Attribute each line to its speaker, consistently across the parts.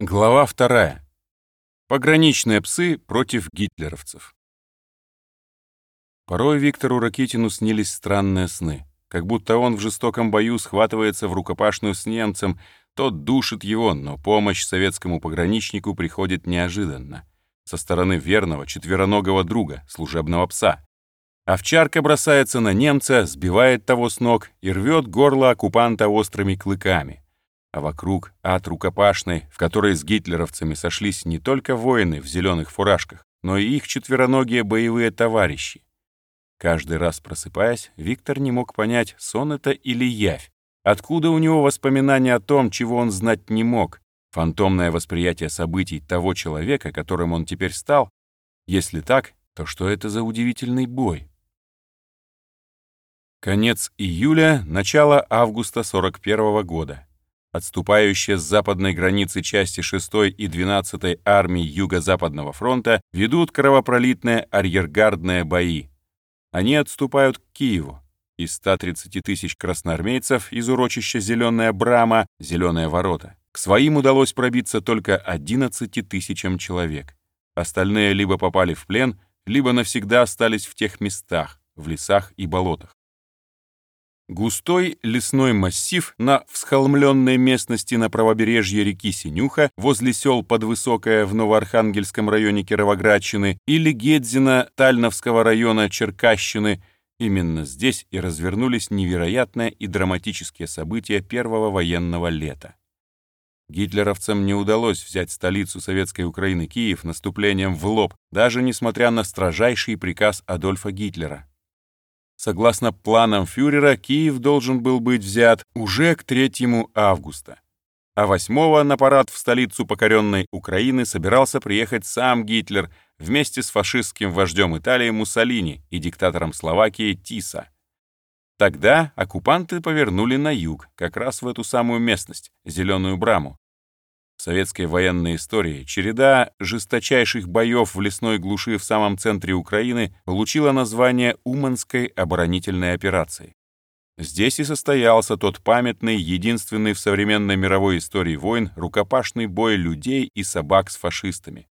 Speaker 1: Глава вторая. Пограничные псы против гитлеровцев. Порой Виктору Ракитину снились странные сны, как будто он в жестоком бою схватывается в рукопашную с немцем, тот душит его, но помощь советскому пограничнику приходит неожиданно, со стороны верного четвероногого друга, служебного пса. Овчарка бросается на немца, сбивает того с ног и рвет горло оккупанта острыми клыками а вокруг ад рукопашной, в которой с гитлеровцами сошлись не только воины в зеленых фуражках, но и их четвероногие боевые товарищи. Каждый раз просыпаясь, Виктор не мог понять, сон это или явь. Откуда у него воспоминания о том, чего он знать не мог? Фантомное восприятие событий того человека, которым он теперь стал? Если так, то что это за удивительный бой? Конец июля, начало августа 41 -го года. Отступающие с западной границы части 6 и 12 армии Юго-Западного фронта ведут кровопролитные арьергардные бои. Они отступают к Киеву. Из 130 тысяч красноармейцев из урочища Зеленая Брама, Зеленые ворота, к своим удалось пробиться только 11 тысячам человек. Остальные либо попали в плен, либо навсегда остались в тех местах, в лесах и болотах. Густой лесной массив на всхолмленной местности на правобережье реки Синюха возле сел Подвысокое в Новоархангельском районе Кировоградщины или Гедзина Тальновского района Черкащины Именно здесь и развернулись невероятные и драматические события первого военного лета. Гитлеровцам не удалось взять столицу Советской Украины Киев наступлением в лоб, даже несмотря на строжайший приказ Адольфа Гитлера. Согласно планам фюрера, Киев должен был быть взят уже к 3 августа. А 8 на парад в столицу покоренной Украины собирался приехать сам Гитлер вместе с фашистским вождем Италии Муссолини и диктатором Словакии Тиса. Тогда оккупанты повернули на юг, как раз в эту самую местность, Зеленую Браму, советской военной истории череда жесточайших боев в лесной глуши в самом центре Украины получила название Уманской оборонительной операции. Здесь и состоялся тот памятный, единственный в современной мировой истории войн, рукопашный бой людей и собак с фашистами.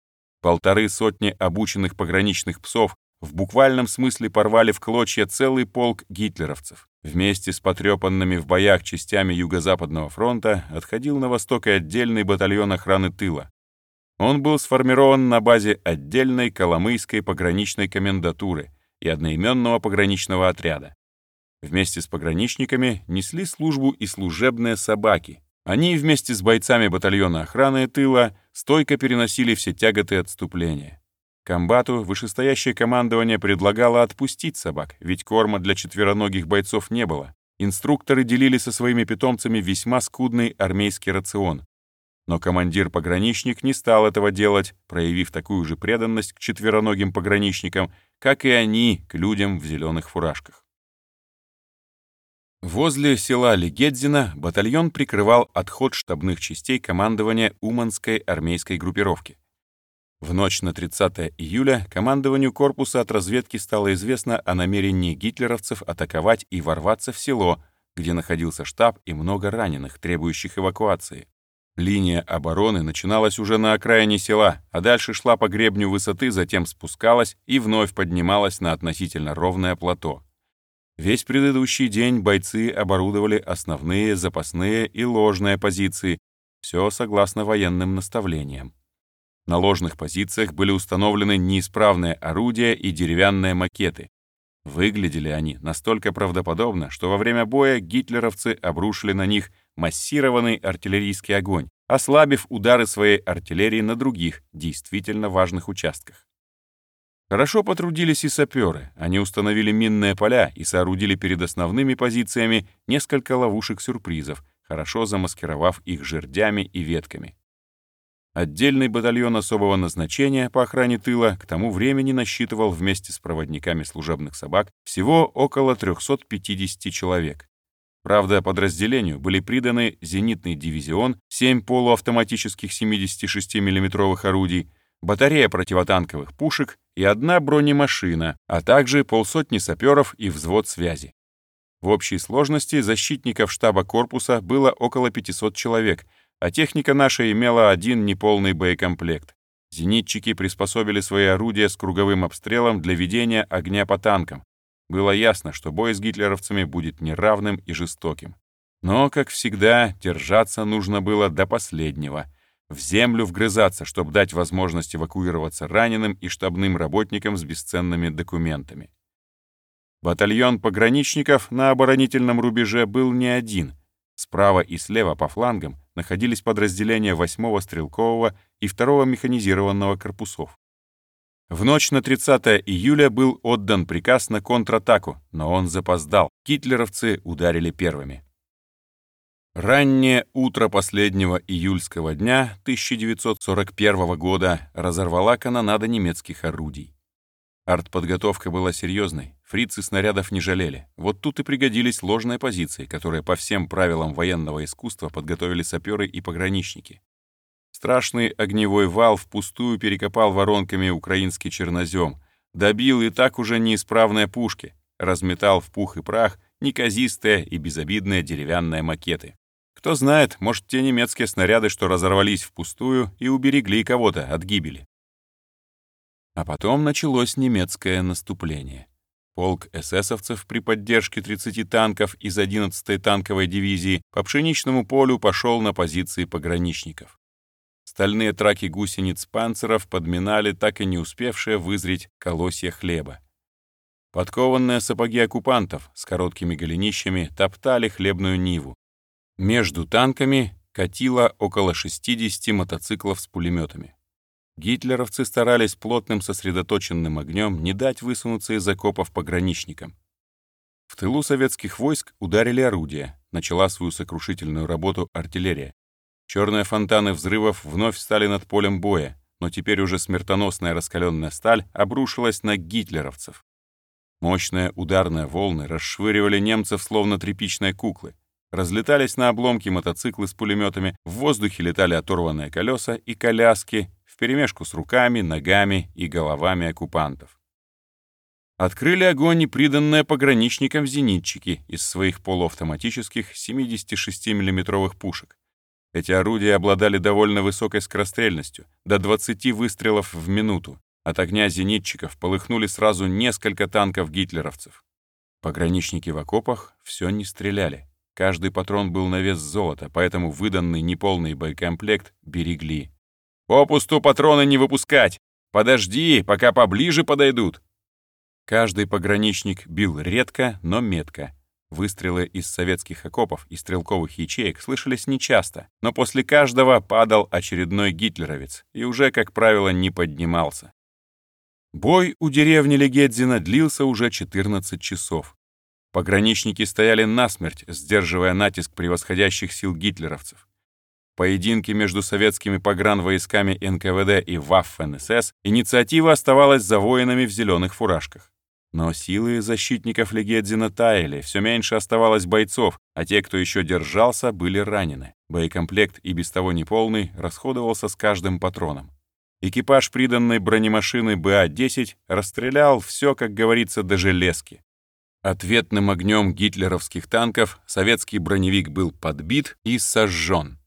Speaker 1: Полторы сотни обученных пограничных псов в буквальном смысле порвали в клочья целый полк гитлеровцев. Вместе с потрепанными в боях частями Юго-Западного фронта отходил на восток и отдельный батальон охраны тыла. Он был сформирован на базе отдельной Коломыйской пограничной комендатуры и одноименного пограничного отряда. Вместе с пограничниками несли службу и служебные собаки. Они вместе с бойцами батальона охраны тыла стойко переносили все тяготы отступления. Комбату вышестоящее командование предлагало отпустить собак, ведь корма для четвероногих бойцов не было. Инструкторы делили со своими питомцами весьма скудный армейский рацион. Но командир-пограничник не стал этого делать, проявив такую же преданность к четвероногим пограничникам, как и они к людям в зеленых фуражках. Возле села Легедзина батальон прикрывал отход штабных частей командования Уманской армейской группировки. В ночь на 30 июля командованию корпуса от разведки стало известно о намерении гитлеровцев атаковать и ворваться в село, где находился штаб и много раненых, требующих эвакуации. Линия обороны начиналась уже на окраине села, а дальше шла по гребню высоты, затем спускалась и вновь поднималась на относительно ровное плато. Весь предыдущий день бойцы оборудовали основные, запасные и ложные позиции, все согласно военным наставлениям. На ложных позициях были установлены неисправные орудия и деревянные макеты. Выглядели они настолько правдоподобно, что во время боя гитлеровцы обрушили на них массированный артиллерийский огонь, ослабив удары своей артиллерии на других, действительно важных участках. Хорошо потрудились и саперы. Они установили минные поля и соорудили перед основными позициями несколько ловушек-сюрпризов, хорошо замаскировав их жердями и ветками. Отдельный батальон особого назначения по охране тыла к тому времени насчитывал вместе с проводниками служебных собак всего около 350 человек. Правда, подразделению были приданы зенитный дивизион, 7 полуавтоматических 76 миллиметровых орудий, батарея противотанковых пушек и одна бронемашина, а также полсотни саперов и взвод связи. В общей сложности защитников штаба корпуса было около 500 человек — а техника наша имела один неполный боекомплект. Зенитчики приспособили свои орудия с круговым обстрелом для ведения огня по танкам. Было ясно, что бой с гитлеровцами будет неравным и жестоким. Но, как всегда, держаться нужно было до последнего. В землю вгрызаться, чтобы дать возможность эвакуироваться раненым и штабным работникам с бесценными документами. Батальон пограничников на оборонительном рубеже был не один. Справа и слева по флангам находились подразделения 8-го стрелкового и 2-го механизированного корпусов. В ночь на 30 июля был отдан приказ на контратаку, но он запоздал. Гитлеровцы ударили первыми. Раннее утро последнего июльского дня 1941 года разорвала канонада немецких орудий. Артподготовка была серьезной, фрицы снарядов не жалели. Вот тут и пригодились ложные позиции, которые по всем правилам военного искусства подготовили саперы и пограничники. Страшный огневой вал впустую перекопал воронками украинский чернозем, добил и так уже неисправные пушки, разметал в пух и прах неказистые и безобидные деревянные макеты. Кто знает, может, те немецкие снаряды, что разорвались впустую, и уберегли кого-то от гибели. А потом началось немецкое наступление. Полк эсэсовцев при поддержке 30 танков из 11-й танковой дивизии по пшеничному полю пошел на позиции пограничников. Стальные траки гусениц панцеров подминали так и не успевшие вызреть колосья хлеба. Подкованные сапоги оккупантов с короткими голенищами топтали хлебную ниву. Между танками катило около 60 мотоциклов с пулеметами. Гитлеровцы старались плотным сосредоточенным огнем не дать высунуться из окопов пограничникам. В тылу советских войск ударили орудия, начала свою сокрушительную работу артиллерия. Черные фонтаны взрывов вновь стали над полем боя, но теперь уже смертоносная раскаленная сталь обрушилась на гитлеровцев. Мощные ударные волны расшвыривали немцев словно тряпичные куклы. Разлетались на обломки мотоциклы с пулеметами, в воздухе летали оторванные колеса и коляски, вперемешку с руками, ногами и головами оккупантов. Открыли огонь и приданные пограничникам зенитчики из своих полуавтоматических 76 миллиметровых пушек. Эти орудия обладали довольно высокой скорострельностью, до 20 выстрелов в минуту. От огня зенитчиков полыхнули сразу несколько танков гитлеровцев. Пограничники в окопах все не стреляли. Каждый патрон был на вес золота, поэтому выданный неполный боекомплект берегли. «Попусту патроны не выпускать! Подожди, пока поближе подойдут!» Каждый пограничник бил редко, но метко. Выстрелы из советских окопов и стрелковых ячеек слышались нечасто, но после каждого падал очередной гитлеровец и уже, как правило, не поднимался. Бой у деревни Легедзина длился уже 14 часов. Пограничники стояли насмерть, сдерживая натиск превосходящих сил гитлеровцев. Поединки между советскими погранвойсками НКВД и ВАФ-НСС инициатива оставалась за воинами в зеленых фуражках. Но силы защитников Легедзина таяли, все меньше оставалось бойцов, а те, кто еще держался, были ранены. Боекомплект и без того неполный расходовался с каждым патроном. Экипаж приданной бронемашины БА-10 расстрелял все, как говорится, до железки. Ответным огнем гитлеровских танков советский броневик был подбит и сожжен.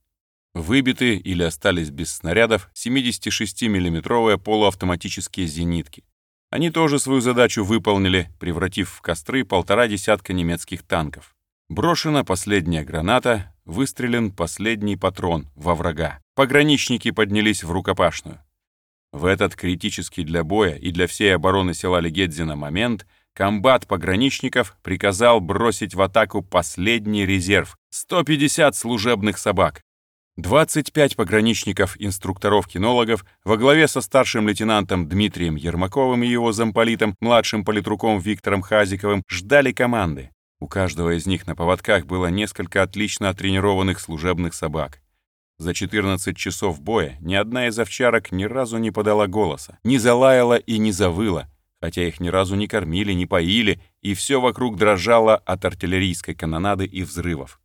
Speaker 1: Выбиты или остались без снарядов 76 миллиметровые полуавтоматические зенитки. Они тоже свою задачу выполнили, превратив в костры полтора десятка немецких танков. Брошена последняя граната, выстрелен последний патрон во врага. Пограничники поднялись в рукопашную. В этот критический для боя и для всей обороны села Легедзина момент — комбат пограничников приказал бросить в атаку последний резерв — 150 служебных собак. 25 пограничников-инструкторов-кинологов во главе со старшим лейтенантом Дмитрием Ермаковым и его замполитом, младшим политруком Виктором Хазиковым, ждали команды. У каждого из них на поводках было несколько отлично оттренированных служебных собак. За 14 часов боя ни одна из овчарок ни разу не подала голоса, не залаяла и не завыла, хотя их ни разу не кормили, не поили, и все вокруг дрожало от артиллерийской канонады и взрывов.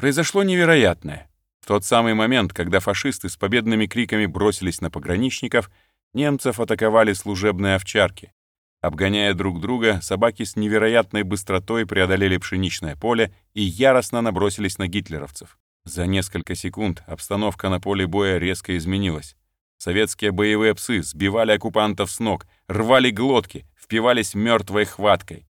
Speaker 1: Произошло невероятное. В тот самый момент, когда фашисты с победными криками бросились на пограничников, немцев атаковали служебные овчарки. Обгоняя друг друга, собаки с невероятной быстротой преодолели пшеничное поле и яростно набросились на гитлеровцев. За несколько секунд обстановка на поле боя резко изменилась. Советские боевые псы сбивали оккупантов с ног, рвали глотки, впивались мертвой хваткой.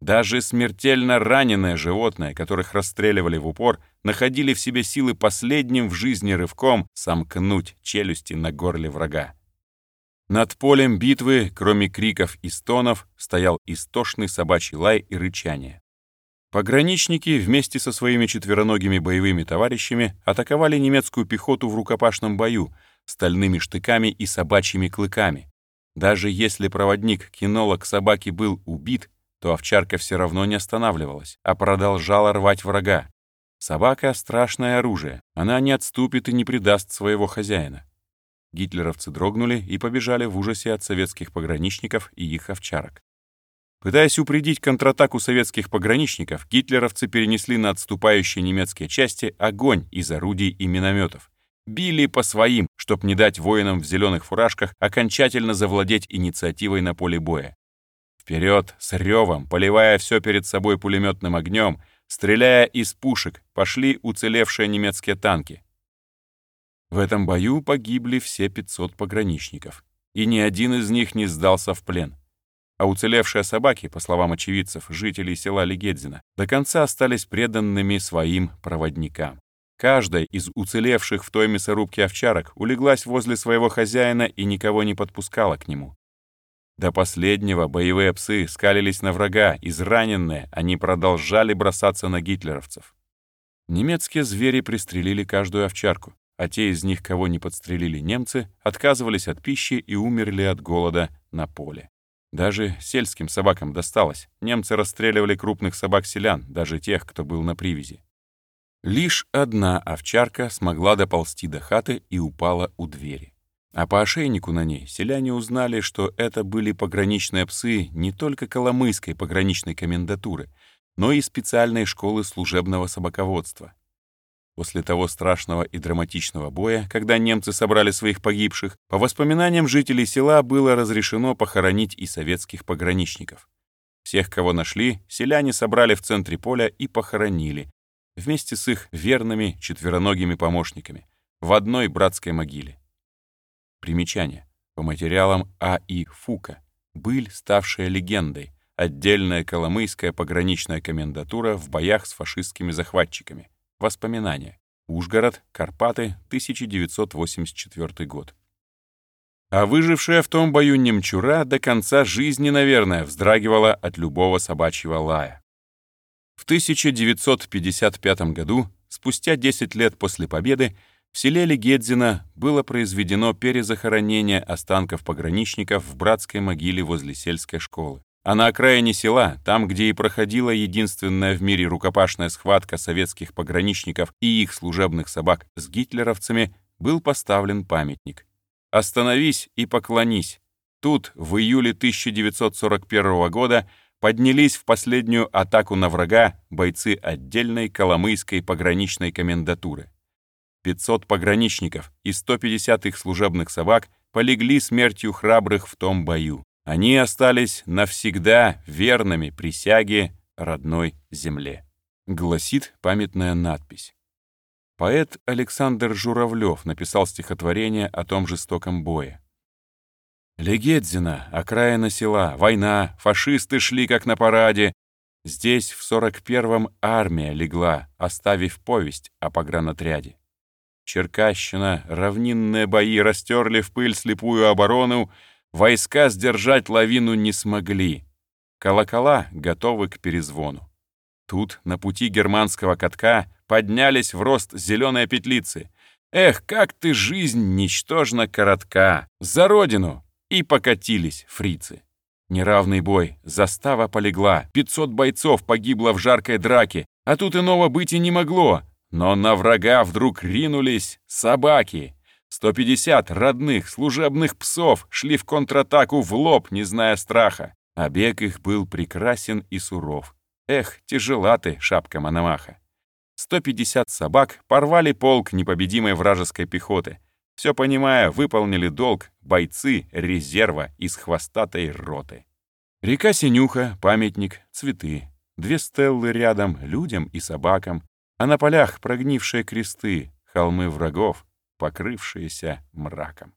Speaker 1: Даже смертельно раненое животное, которых расстреливали в упор, находили в себе силы последним в жизни рывком сомкнуть челюсти на горле врага. Над полем битвы, кроме криков и стонов, стоял истошный собачий лай и рычание. Пограничники вместе со своими четвероногими боевыми товарищами атаковали немецкую пехоту в рукопашном бою стальными штыками и собачьими клыками. Даже если проводник-кинолог собаки был убит, то овчарка все равно не останавливалась, а продолжала рвать врага. Собака — страшное оружие, она не отступит и не предаст своего хозяина. Гитлеровцы дрогнули и побежали в ужасе от советских пограничников и их овчарок. Пытаясь упредить контратаку советских пограничников, гитлеровцы перенесли на отступающие немецкие части огонь из орудий и минометов. Били по своим, чтоб не дать воинам в зеленых фуражках окончательно завладеть инициативой на поле боя. Вперед, с ревом, поливая все перед собой пулеметным огнем, стреляя из пушек, пошли уцелевшие немецкие танки. В этом бою погибли все 500 пограничников, и ни один из них не сдался в плен. А уцелевшие собаки, по словам очевидцев, жителей села Легедзина, до конца остались преданными своим проводникам. Каждая из уцелевших в той мясорубке овчарок улеглась возле своего хозяина и никого не подпускала к нему. До последнего боевые псы скалились на врага, израненные, они продолжали бросаться на гитлеровцев. Немецкие звери пристрелили каждую овчарку, а те из них, кого не подстрелили немцы, отказывались от пищи и умерли от голода на поле. Даже сельским собакам досталось. Немцы расстреливали крупных собак-селян, даже тех, кто был на привязи. Лишь одна овчарка смогла доползти до хаты и упала у двери. А по ошейнику на ней селяне узнали, что это были пограничные псы не только Коломыйской пограничной комендатуры, но и специальной школы служебного собаководства. После того страшного и драматичного боя, когда немцы собрали своих погибших, по воспоминаниям жителей села было разрешено похоронить и советских пограничников. Всех, кого нашли, селяне собрали в центре поля и похоронили, вместе с их верными четвероногими помощниками, в одной братской могиле. Примечание. По материалам А. И. Фука. Быль, ставшая легендой. Отдельная коломыйская пограничная комендатура в боях с фашистскими захватчиками. Воспоминания. Ужгород, Карпаты, 1984 год. А выжившая в том бою немчура до конца жизни, наверное, вздрагивала от любого собачьего лая. В 1955 году, спустя 10 лет после победы, в селе Легедзино было произведено перезахоронение останков пограничников в братской могиле возле сельской школы. А на окраине села, там, где и проходила единственная в мире рукопашная схватка советских пограничников и их служебных собак с гитлеровцами, был поставлен памятник. «Остановись и поклонись». Тут, в июле 1941 года, поднялись в последнюю атаку на врага бойцы отдельной Коломыйской пограничной комендатуры. 500 пограничников и 150 их служебных собак полегли смертью храбрых в том бою. Они остались навсегда верными присяге родной земле. Гласит памятная надпись. Поэт Александр Журавлев написал стихотворение о том жестоком бое. Легедзина, окраина села, война, фашисты шли как на параде. Здесь в сорок первом армия легла, оставив повесть о погранотряде. Черкащина, равнинные бои растерли в пыль слепую оборону, войска сдержать лавину не смогли. Колокола готовы к перезвону. Тут на пути германского катка поднялись в рост зеленые петлицы. Эх, как ты, жизнь ничтожно коротка! За родину! И покатились фрицы. Неравный бой, застава полегла, 500 бойцов погибло в жаркой драке, а тут иного быть и не могло. Но на врага вдруг ринулись собаки. 150 родных служебных псов шли в контратаку в лоб, не зная страха. А бег их был прекрасен и суров. Эх, тяжела ты, шапка Мономаха. 150 собак порвали полк непобедимой вражеской пехоты. Все понимая, выполнили долг бойцы резерва из хвостатой роты. Река Синюха, памятник, цветы. Две стеллы рядом, людям и собакам. А на полях прогнившие кресты, холмы врагов, покрывшиеся мраком.